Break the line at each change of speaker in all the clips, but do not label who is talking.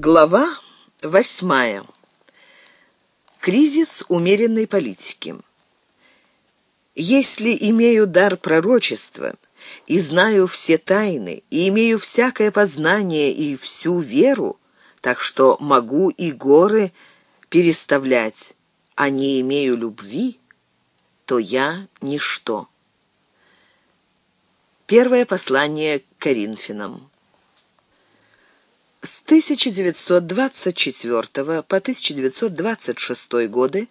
Глава восьмая. Кризис умеренной политики. Если имею дар пророчества и знаю все тайны, и имею всякое познание и всю веру, так что могу и горы переставлять, а не имею любви, то я ничто. Первое послание к Коринфянам. С 1924 по 1926 годы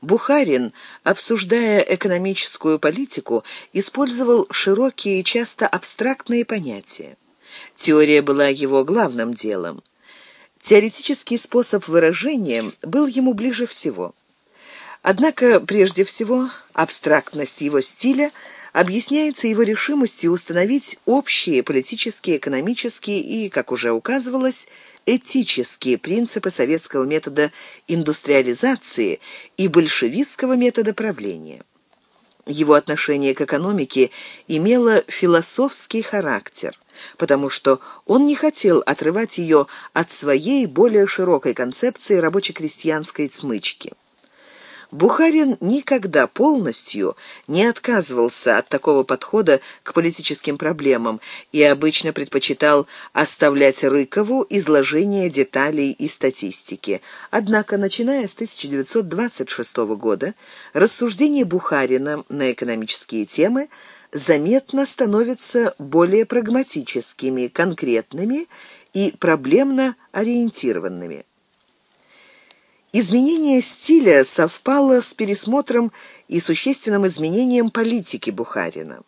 Бухарин, обсуждая экономическую политику, использовал широкие и часто абстрактные понятия. Теория была его главным делом. Теоретический способ выражения был ему ближе всего. Однако, прежде всего, абстрактность его стиля – объясняется его решимостью установить общие политические, экономические и, как уже указывалось, этические принципы советского метода индустриализации и большевистского метода правления. Его отношение к экономике имело философский характер, потому что он не хотел отрывать ее от своей более широкой концепции рабоче-крестьянской смычки. Бухарин никогда полностью не отказывался от такого подхода к политическим проблемам и обычно предпочитал оставлять Рыкову изложение деталей и статистики. Однако, начиная с 1926 года, рассуждения Бухарина на экономические темы заметно становятся более прагматическими, конкретными и проблемно ориентированными. Изменение стиля совпало с пересмотром и существенным изменением политики Бухарина.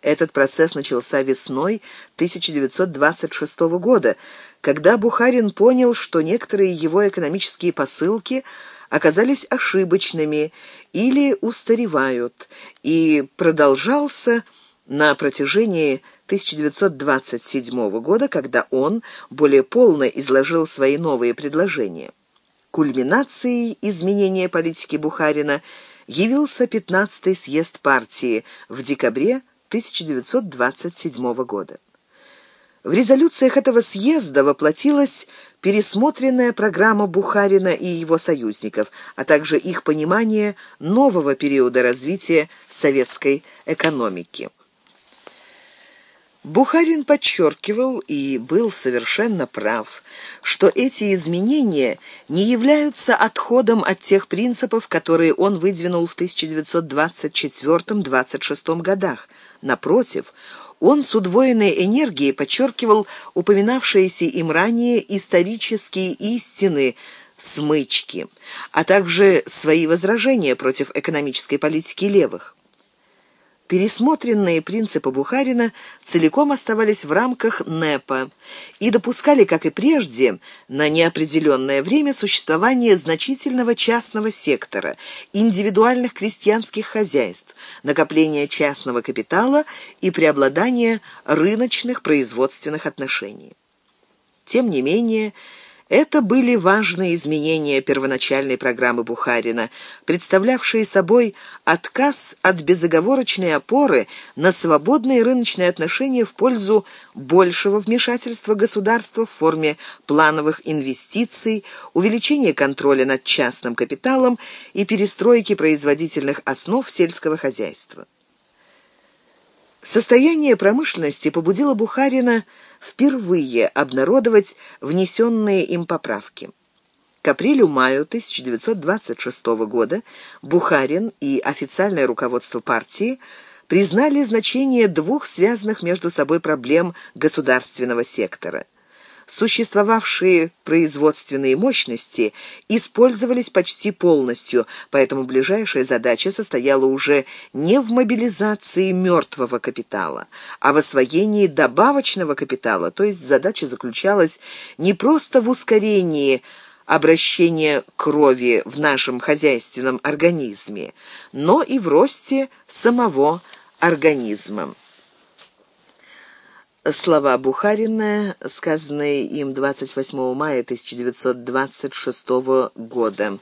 Этот процесс начался весной 1926 года, когда Бухарин понял, что некоторые его экономические посылки оказались ошибочными или устаревают, и продолжался на протяжении 1927 года, когда он более полно изложил свои новые предложения. Кульминацией изменения политики Бухарина явился 15-й съезд партии в декабре 1927 года. В резолюциях этого съезда воплотилась пересмотренная программа Бухарина и его союзников, а также их понимание нового периода развития советской экономики. Бухарин подчеркивал и был совершенно прав, что эти изменения не являются отходом от тех принципов, которые он выдвинул в 1924-26 годах. Напротив, он с удвоенной энергией подчеркивал упоминавшиеся им ранее исторические истины смычки, а также свои возражения против экономической политики левых. Пересмотренные принципы Бухарина целиком оставались в рамках НЭПа и допускали, как и прежде, на неопределенное время существование значительного частного сектора, индивидуальных крестьянских хозяйств, накопления частного капитала и преобладания рыночных производственных отношений. Тем не менее, это были важные изменения первоначальной программы Бухарина, представлявшие собой отказ от безоговорочной опоры на свободные рыночные отношения в пользу большего вмешательства государства в форме плановых инвестиций, увеличения контроля над частным капиталом и перестройки производительных основ сельского хозяйства. Состояние промышленности побудило Бухарина впервые обнародовать внесенные им поправки. К апрелю-маю 1926 года Бухарин и официальное руководство партии признали значение двух связанных между собой проблем государственного сектора – существовавшие производственные мощности использовались почти полностью, поэтому ближайшая задача состояла уже не в мобилизации мертвого капитала, а в освоении добавочного капитала, то есть задача заключалась не просто в ускорении обращения крови в нашем хозяйственном организме, но и в росте самого организма. Слова Бухарина, сказанные им 28 мая 1926 года.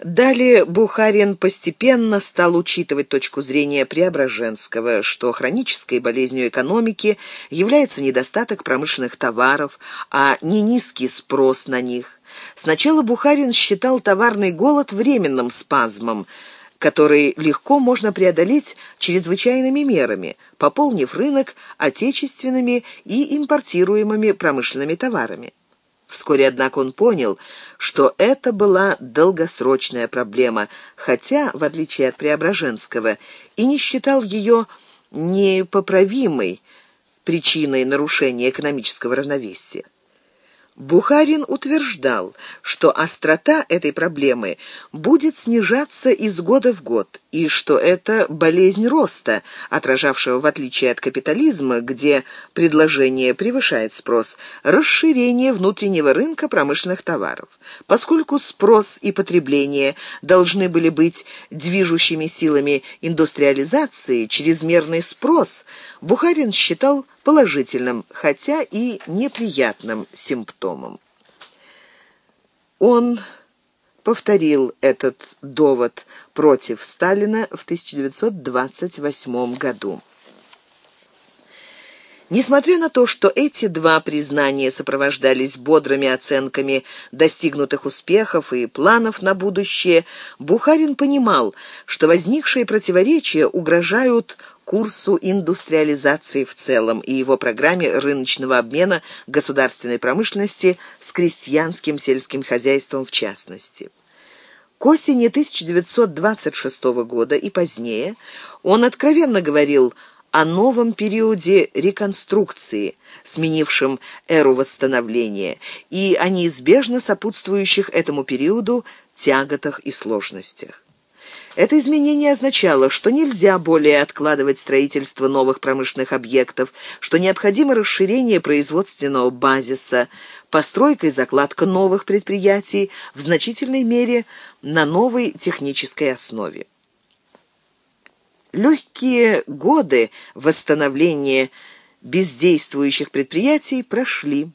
Далее Бухарин постепенно стал учитывать точку зрения Преображенского, что хронической болезнью экономики является недостаток промышленных товаров, а не низкий спрос на них. Сначала Бухарин считал товарный голод временным спазмом, который легко можно преодолеть чрезвычайными мерами, пополнив рынок отечественными и импортируемыми промышленными товарами. Вскоре, однако, он понял, что это была долгосрочная проблема, хотя, в отличие от Преображенского, и не считал ее непоправимой причиной нарушения экономического равновесия. Бухарин утверждал, что острота этой проблемы будет снижаться из года в год, и что это болезнь роста, отражавшего, в отличие от капитализма, где предложение превышает спрос, расширение внутреннего рынка промышленных товаров. Поскольку спрос и потребление должны были быть движущими силами индустриализации, чрезмерный спрос Бухарин считал положительным, хотя и неприятным симптомом. Он повторил этот довод против Сталина в 1928 году. Несмотря на то, что эти два признания сопровождались бодрыми оценками достигнутых успехов и планов на будущее, Бухарин понимал, что возникшие противоречия угрожают курсу индустриализации в целом и его программе рыночного обмена государственной промышленности с крестьянским сельским хозяйством в частности. К осени 1926 года и позднее он откровенно говорил о новом периоде реконструкции, сменившем эру восстановления, и о неизбежно сопутствующих этому периоду тяготах и сложностях. Это изменение означало, что нельзя более откладывать строительство новых промышленных объектов, что необходимо расширение производственного базиса, постройка и закладка новых предприятий в значительной мере на новой технической основе. Легкие годы восстановления бездействующих предприятий прошли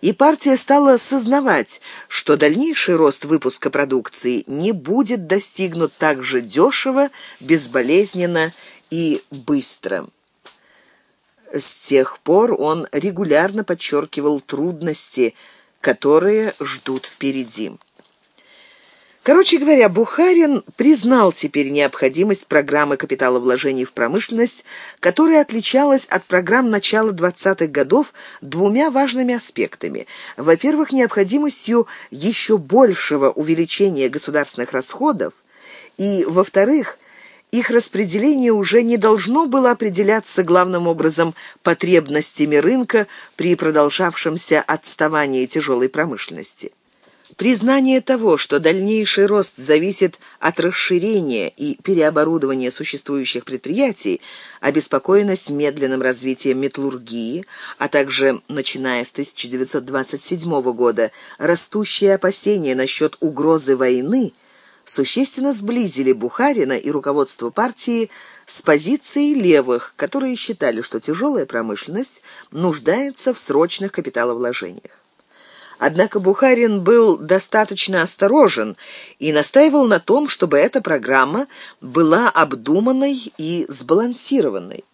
и партия стала сознавать, что дальнейший рост выпуска продукции не будет достигнут так же дешево, безболезненно и быстро. С тех пор он регулярно подчеркивал трудности, которые ждут впереди. Короче говоря, Бухарин признал теперь необходимость программы капиталовложений в промышленность, которая отличалась от программ начала 20-х годов двумя важными аспектами. Во-первых, необходимостью еще большего увеличения государственных расходов, и, во-вторых, их распределение уже не должно было определяться главным образом потребностями рынка при продолжавшемся отставании тяжелой промышленности. Признание того, что дальнейший рост зависит от расширения и переоборудования существующих предприятий, обеспокоенность медленным развитием металлургии, а также, начиная с 1927 года, растущие опасения насчет угрозы войны, существенно сблизили Бухарина и руководство партии с позицией левых, которые считали, что тяжелая промышленность нуждается в срочных капиталовложениях. Однако Бухарин был достаточно осторожен и настаивал на том, чтобы эта программа была обдуманной и сбалансированной.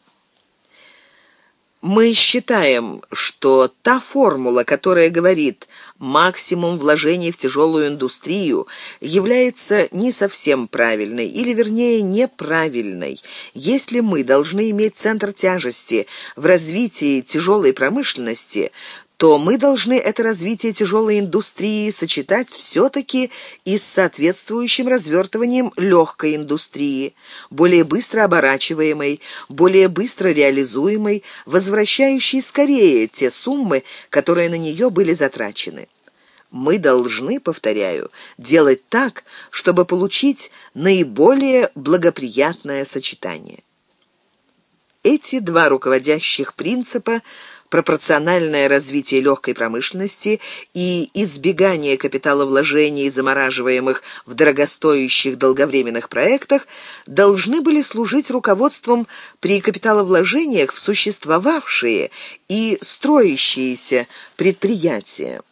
Мы считаем, что та формула, которая говорит «максимум вложений в тяжелую индустрию», является не совсем правильной, или, вернее, неправильной. Если мы должны иметь центр тяжести в развитии тяжелой промышленности, то мы должны это развитие тяжелой индустрии сочетать все-таки и с соответствующим развертыванием легкой индустрии, более быстро оборачиваемой, более быстро реализуемой, возвращающей скорее те суммы, которые на нее были затрачены. Мы должны, повторяю, делать так, чтобы получить наиболее благоприятное сочетание. Эти два руководящих принципа – пропорциональное развитие легкой промышленности и избегание капиталовложений, замораживаемых в дорогостоящих долговременных проектах, должны были служить руководством при капиталовложениях в существовавшие и строящиеся предприятия.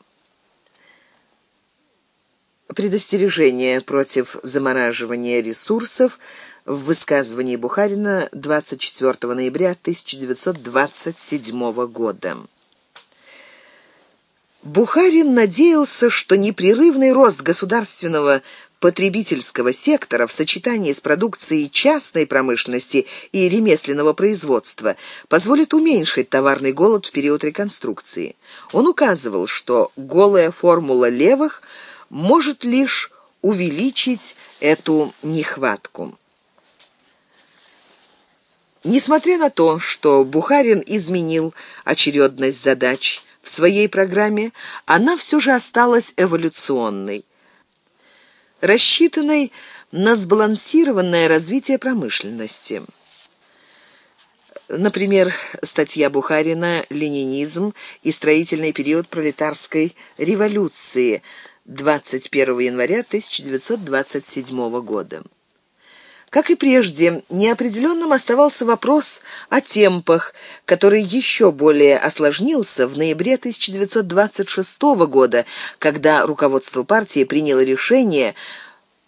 Предостережение против замораживания ресурсов в высказывании Бухарина 24 ноября 1927 года. Бухарин надеялся, что непрерывный рост государственного потребительского сектора в сочетании с продукцией частной промышленности и ремесленного производства позволит уменьшить товарный голод в период реконструкции. Он указывал, что голая формула левых может лишь увеличить эту нехватку. Несмотря на то, что Бухарин изменил очередность задач, в своей программе, она все же осталась эволюционной, рассчитанной на сбалансированное развитие промышленности. Например, статья Бухарина «Ленинизм и строительный период пролетарской революции» 21 января 1927 года. Как и прежде, неопределенным оставался вопрос о темпах, который еще более осложнился в ноябре 1926 года, когда руководство партии приняло решение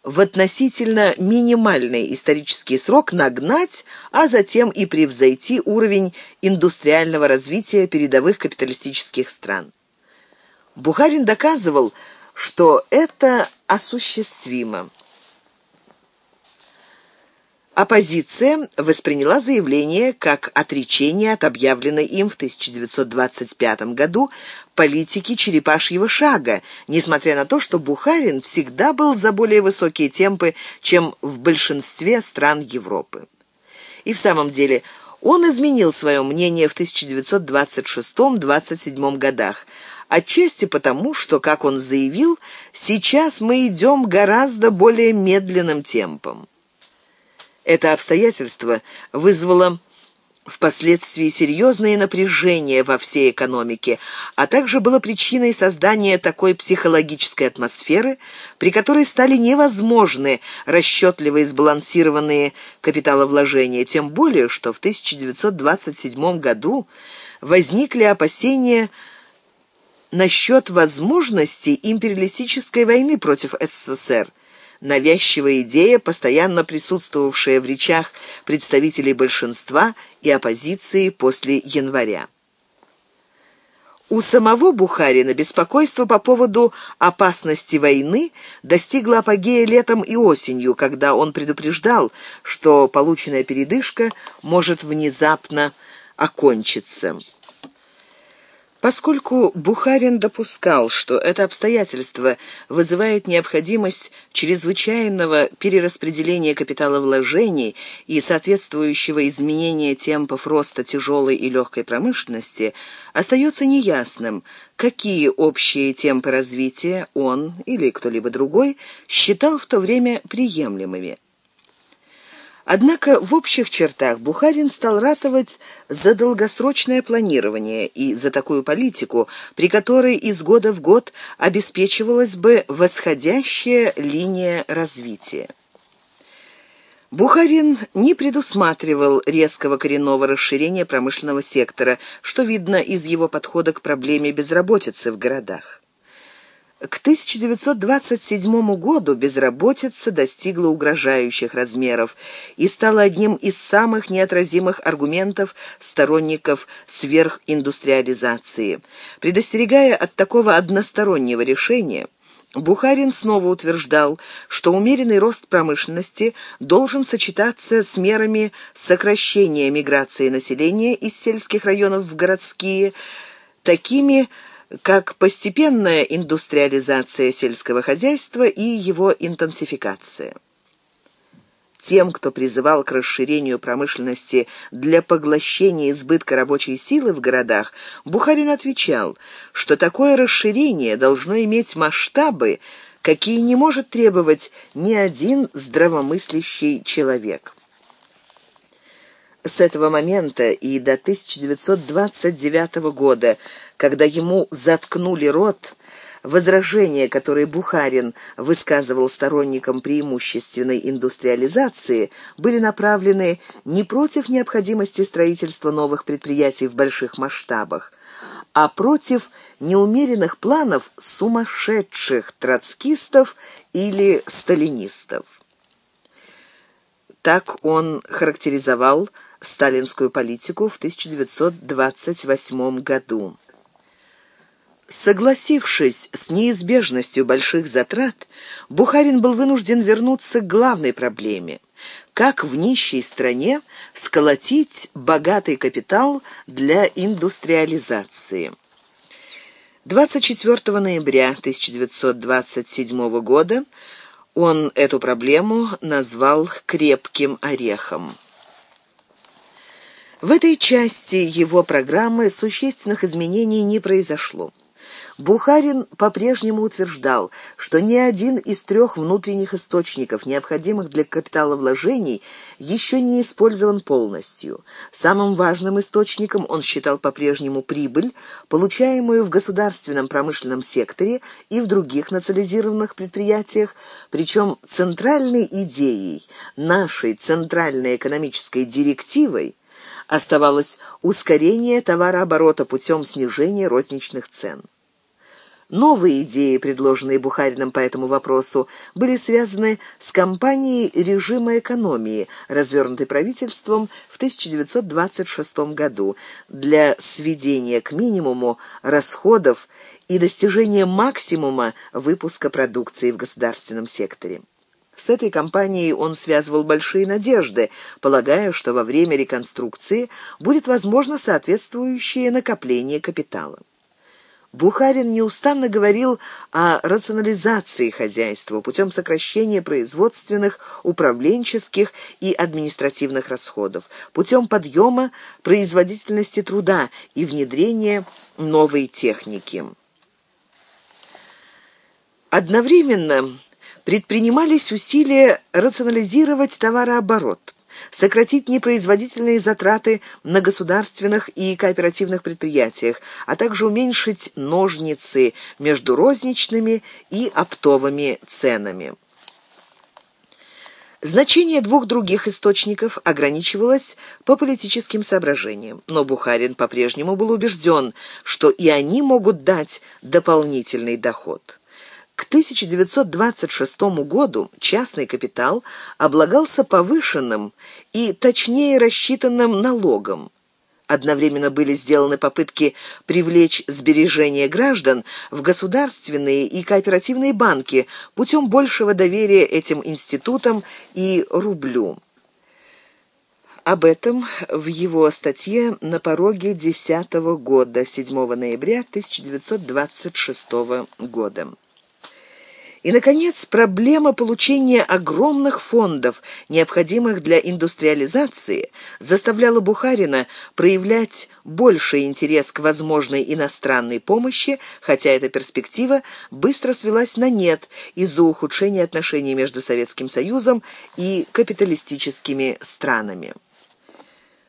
в относительно минимальный исторический срок нагнать, а затем и превзойти уровень индустриального развития передовых капиталистических стран. Бухарин доказывал, что это осуществимо. Оппозиция восприняла заявление как отречение от объявленной им в 1925 году политики черепашьего шага, несмотря на то, что Бухарин всегда был за более высокие темпы, чем в большинстве стран Европы. И в самом деле он изменил свое мнение в 1926-27 годах, отчасти потому, что, как он заявил, сейчас мы идем гораздо более медленным темпом. Это обстоятельство вызвало впоследствии серьезное напряжение во всей экономике, а также было причиной создания такой психологической атмосферы, при которой стали невозможны расчетливые сбалансированные капиталовложения, тем более, что в 1927 году возникли опасения насчет возможности империалистической войны против СССР – навязчивая идея, постоянно присутствовавшая в речах представителей большинства и оппозиции после января. У самого Бухарина беспокойство по поводу опасности войны достигло апогея летом и осенью, когда он предупреждал, что полученная передышка может внезапно окончиться. Поскольку Бухарин допускал, что это обстоятельство вызывает необходимость чрезвычайного перераспределения капиталовложений и соответствующего изменения темпов роста тяжелой и легкой промышленности, остается неясным, какие общие темпы развития он или кто-либо другой считал в то время приемлемыми. Однако в общих чертах Бухарин стал ратовать за долгосрочное планирование и за такую политику, при которой из года в год обеспечивалась бы восходящая линия развития. Бухарин не предусматривал резкого коренного расширения промышленного сектора, что видно из его подхода к проблеме безработицы в городах. К 1927 году безработица достигла угрожающих размеров и стала одним из самых неотразимых аргументов сторонников сверхиндустриализации. Предостерегая от такого одностороннего решения, Бухарин снова утверждал, что умеренный рост промышленности должен сочетаться с мерами сокращения миграции населения из сельских районов в городские, такими как постепенная индустриализация сельского хозяйства и его интенсификация. Тем, кто призывал к расширению промышленности для поглощения избытка рабочей силы в городах, Бухарин отвечал, что такое расширение должно иметь масштабы, какие не может требовать ни один здравомыслящий человек. С этого момента и до 1929 года когда ему заткнули рот, возражения, которые Бухарин высказывал сторонникам преимущественной индустриализации, были направлены не против необходимости строительства новых предприятий в больших масштабах, а против неумеренных планов сумасшедших троцкистов или сталинистов. Так он характеризовал сталинскую политику в 1928 году. Согласившись с неизбежностью больших затрат, Бухарин был вынужден вернуться к главной проблеме как в нищей стране сколотить богатый капитал для индустриализации. 24 ноября 1927 года он эту проблему назвал «крепким орехом». В этой части его программы существенных изменений не произошло. Бухарин по-прежнему утверждал, что ни один из трех внутренних источников, необходимых для капиталовложений, еще не использован полностью. Самым важным источником он считал по-прежнему прибыль, получаемую в государственном промышленном секторе и в других национализированных предприятиях, причем центральной идеей, нашей центральной экономической директивой, оставалось ускорение товарооборота путем снижения розничных цен. Новые идеи, предложенные Бухарином по этому вопросу, были связаны с кампанией режима экономии, развернутой правительством в 1926 году для сведения к минимуму расходов и достижения максимума выпуска продукции в государственном секторе. С этой кампанией он связывал большие надежды, полагая, что во время реконструкции будет возможно соответствующее накопление капитала. Бухарин неустанно говорил о рационализации хозяйства путем сокращения производственных, управленческих и административных расходов, путем подъема производительности труда и внедрения новой техники. Одновременно предпринимались усилия рационализировать товарооборот сократить непроизводительные затраты на государственных и кооперативных предприятиях, а также уменьшить ножницы между розничными и оптовыми ценами. Значение двух других источников ограничивалось по политическим соображениям, но Бухарин по-прежнему был убежден, что и они могут дать дополнительный доход. К 1926 году частный капитал облагался повышенным и точнее рассчитанным налогом. Одновременно были сделаны попытки привлечь сбережения граждан в государственные и кооперативные банки путем большего доверия этим институтам и рублю. Об этом в его статье «На пороге 10 года» 7 ноября 1926 года. И, наконец, проблема получения огромных фондов, необходимых для индустриализации, заставляла Бухарина проявлять больший интерес к возможной иностранной помощи, хотя эта перспектива быстро свелась на нет из-за ухудшения отношений между Советским Союзом и капиталистическими странами.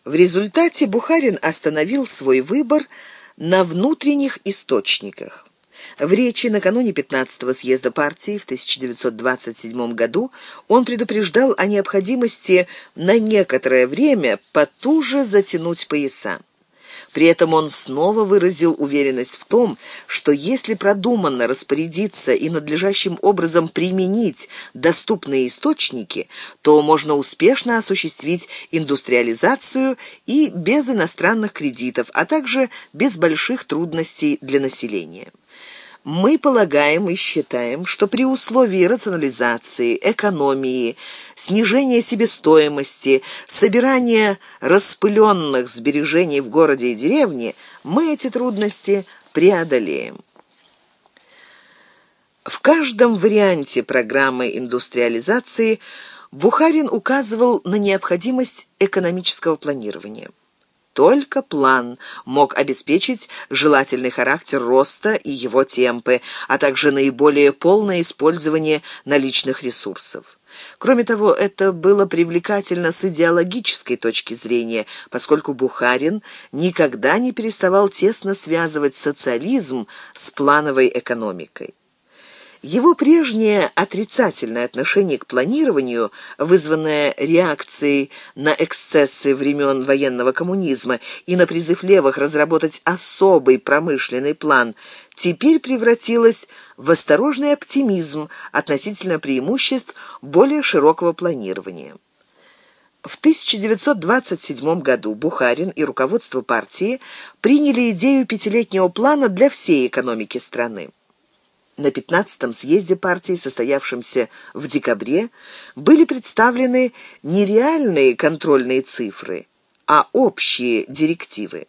В результате Бухарин остановил свой выбор на внутренних источниках. В речи накануне 15-го съезда партии в 1927 году он предупреждал о необходимости на некоторое время потуже затянуть пояса. При этом он снова выразил уверенность в том, что если продуманно распорядиться и надлежащим образом применить доступные источники, то можно успешно осуществить индустриализацию и без иностранных кредитов, а также без больших трудностей для населения. Мы полагаем и считаем, что при условии рационализации, экономии, снижения себестоимости, собирания распыленных сбережений в городе и деревне, мы эти трудности преодолеем. В каждом варианте программы индустриализации Бухарин указывал на необходимость экономического планирования. Только план мог обеспечить желательный характер роста и его темпы, а также наиболее полное использование наличных ресурсов. Кроме того, это было привлекательно с идеологической точки зрения, поскольку Бухарин никогда не переставал тесно связывать социализм с плановой экономикой. Его прежнее отрицательное отношение к планированию, вызванное реакцией на эксцессы времен военного коммунизма и на призыв левых разработать особый промышленный план, теперь превратилось в осторожный оптимизм относительно преимуществ более широкого планирования. В 1927 году Бухарин и руководство партии приняли идею пятилетнего плана для всей экономики страны. На 15-м съезде партии, состоявшемся в декабре, были представлены не реальные контрольные цифры, а общие директивы.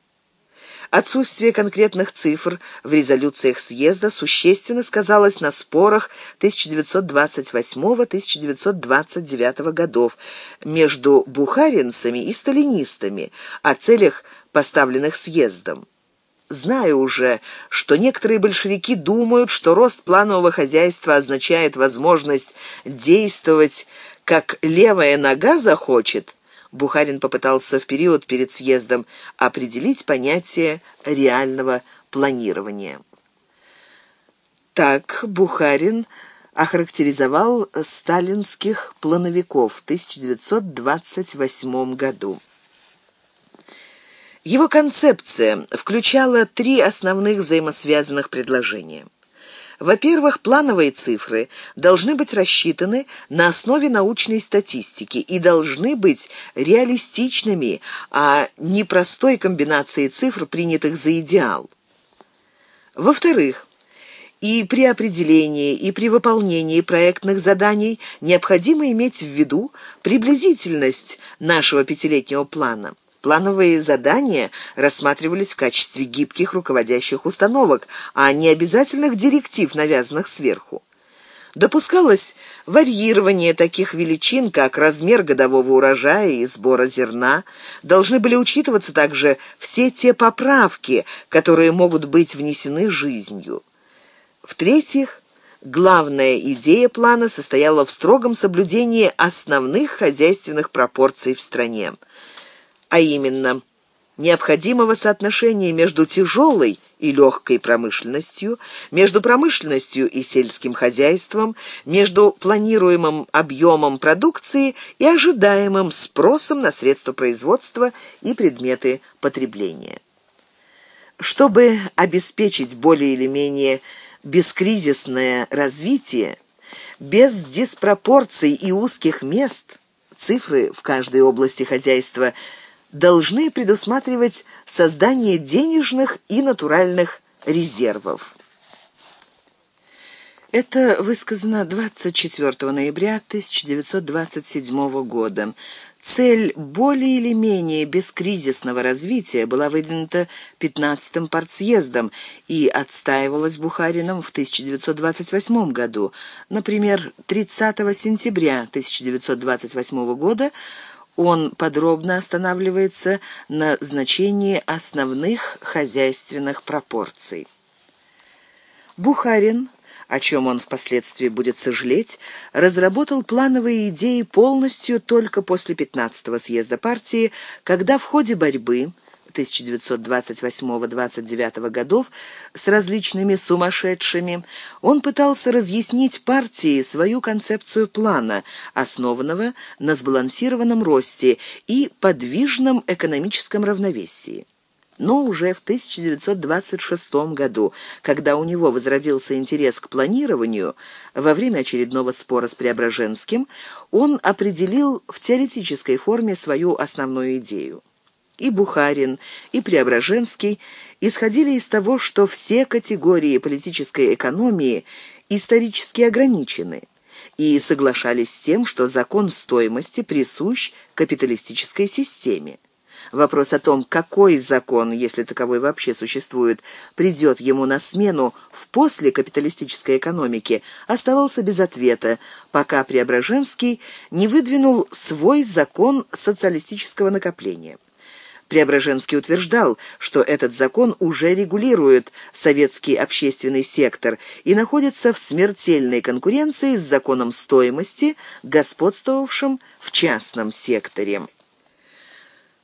Отсутствие конкретных цифр в резолюциях съезда существенно сказалось на спорах 1928-1929 годов между бухаринцами и сталинистами о целях, поставленных съездом. Знаю уже, что некоторые большевики думают, что рост планового хозяйства означает возможность действовать, как левая нога захочет, Бухарин попытался в период перед съездом определить понятие реального планирования. Так Бухарин охарактеризовал сталинских плановиков в 1928 году. Его концепция включала три основных взаимосвязанных предложения. Во-первых, плановые цифры должны быть рассчитаны на основе научной статистики и должны быть реалистичными, а не простой комбинацией цифр, принятых за идеал. Во-вторых, и при определении, и при выполнении проектных заданий необходимо иметь в виду приблизительность нашего пятилетнего плана – Плановые задания рассматривались в качестве гибких руководящих установок, а не обязательных директив, навязанных сверху. Допускалось варьирование таких величин, как размер годового урожая и сбора зерна. Должны были учитываться также все те поправки, которые могут быть внесены жизнью. В-третьих, главная идея плана состояла в строгом соблюдении основных хозяйственных пропорций в стране а именно необходимого соотношения между тяжелой и легкой промышленностью, между промышленностью и сельским хозяйством, между планируемым объемом продукции и ожидаемым спросом на средства производства и предметы потребления. Чтобы обеспечить более или менее бескризисное развитие, без диспропорций и узких мест, цифры в каждой области хозяйства – должны предусматривать создание денежных и натуральных резервов. Это высказано 24 ноября 1927 года. Цель более или менее бескризисного развития была выдвинута 15-м партсъездом и отстаивалась Бухарином в 1928 году. Например, 30 сентября 1928 года он подробно останавливается на значении основных хозяйственных пропорций. Бухарин, о чем он впоследствии будет сожалеть, разработал плановые идеи полностью только после 15-го съезда партии, когда в ходе борьбы 1928-29 годов с различными сумасшедшими, он пытался разъяснить партии свою концепцию плана, основанного на сбалансированном росте и подвижном экономическом равновесии. Но уже в 1926 году, когда у него возродился интерес к планированию, во время очередного спора с Преображенским, он определил в теоретической форме свою основную идею. И Бухарин, и Преображенский исходили из того, что все категории политической экономии исторически ограничены, и соглашались с тем, что закон стоимости присущ капиталистической системе. Вопрос о том, какой закон, если таковой вообще существует, придет ему на смену в послекапиталистической экономике, оставался без ответа, пока Преображенский не выдвинул свой закон социалистического накопления. Преображенский утверждал, что этот закон уже регулирует советский общественный сектор и находится в смертельной конкуренции с законом стоимости, господствовавшим в частном секторе.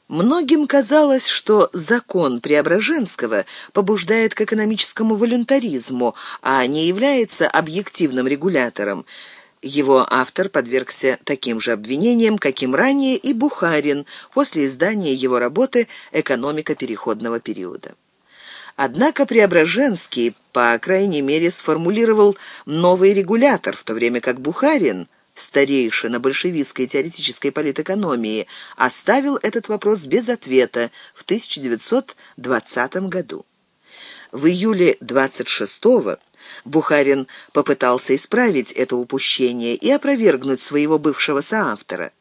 Многим казалось, что закон Преображенского побуждает к экономическому волюнтаризму, а не является объективным регулятором. Его автор подвергся таким же обвинениям, каким ранее и Бухарин после издания его работы «Экономика переходного периода». Однако Преображенский, по крайней мере, сформулировал новый регулятор, в то время как Бухарин, старейшина большевистской теоретической политэкономии, оставил этот вопрос без ответа в 1920 году. В июле 26-го Бухарин попытался исправить это упущение и опровергнуть своего бывшего соавтора.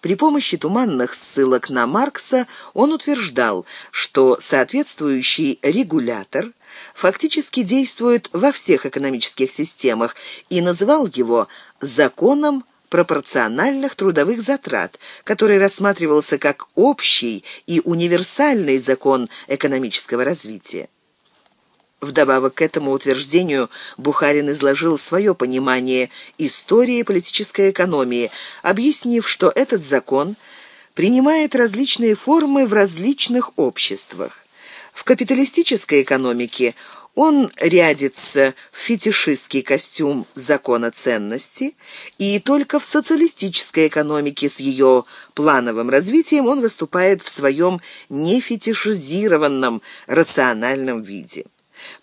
При помощи туманных ссылок на Маркса он утверждал, что соответствующий регулятор фактически действует во всех экономических системах и называл его «законом пропорциональных трудовых затрат, который рассматривался как общий и универсальный закон экономического развития. Вдобавок к этому утверждению Бухарин изложил свое понимание истории политической экономии, объяснив, что этот закон принимает различные формы в различных обществах. В капиталистической экономике он рядится в фетишистский костюм закона ценности, и только в социалистической экономике с ее плановым развитием он выступает в своем нефетишизированном рациональном виде.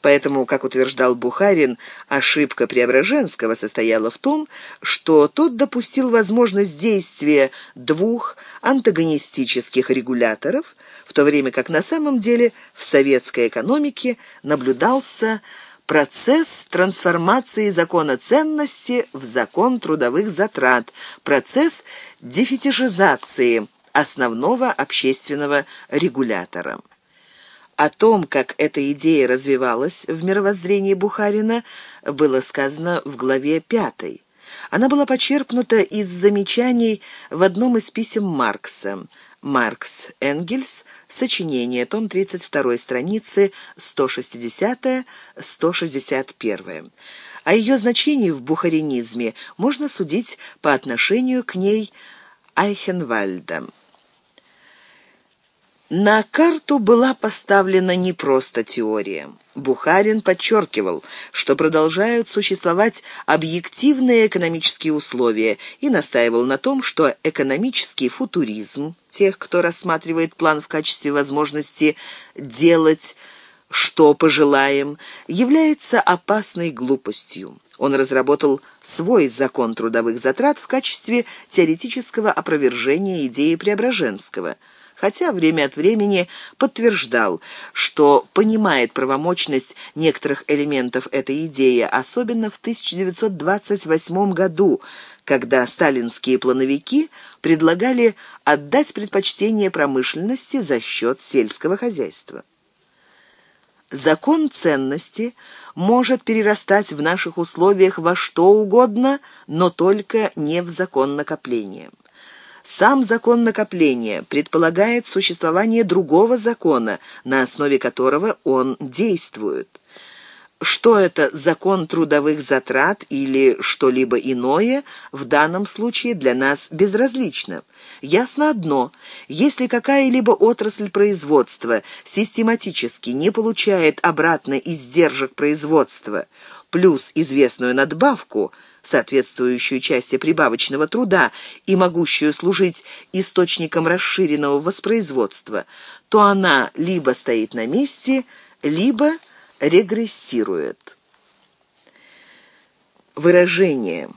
Поэтому, как утверждал Бухарин, ошибка Преображенского состояла в том, что тот допустил возможность действия двух антагонистических регуляторов, в то время как на самом деле в советской экономике наблюдался процесс трансформации закона ценности в закон трудовых затрат, процесс дефетишизации основного общественного регулятора. О том, как эта идея развивалась в мировоззрении Бухарина, было сказано в главе пятой. Она была почерпнута из замечаний в одном из писем Маркса. Маркс Энгельс, сочинение, том 32 страницы, 160-161. О ее значении в бухаринизме можно судить по отношению к ней Айхенвальда. На карту была поставлена не просто теория. Бухарин подчеркивал, что продолжают существовать объективные экономические условия и настаивал на том, что экономический футуризм тех, кто рассматривает план в качестве возможности делать что пожелаем, является опасной глупостью. Он разработал свой закон трудовых затрат в качестве теоретического опровержения идеи Преображенского – хотя время от времени подтверждал, что понимает правомочность некоторых элементов этой идеи, особенно в 1928 году, когда сталинские плановики предлагали отдать предпочтение промышленности за счет сельского хозяйства. Закон ценности может перерастать в наших условиях во что угодно, но только не в закон накопления. Сам закон накопления предполагает существование другого закона, на основе которого он действует. Что это закон трудовых затрат или что-либо иное, в данном случае для нас безразлично. Ясно одно, если какая-либо отрасль производства систематически не получает обратно издержек производства, плюс известную надбавку – соответствующую части прибавочного труда и могущую служить источником расширенного воспроизводства, то она либо стоит на месте, либо регрессирует. Выражение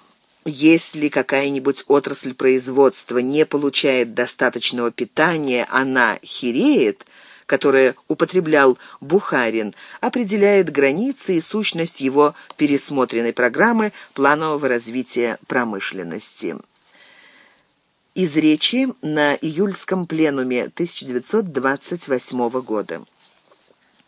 «если какая-нибудь отрасль производства не получает достаточного питания, она хереет», которое употреблял Бухарин, определяет границы и сущность его пересмотренной программы планового развития промышленности. Из речи на июльском пленуме 1928 года.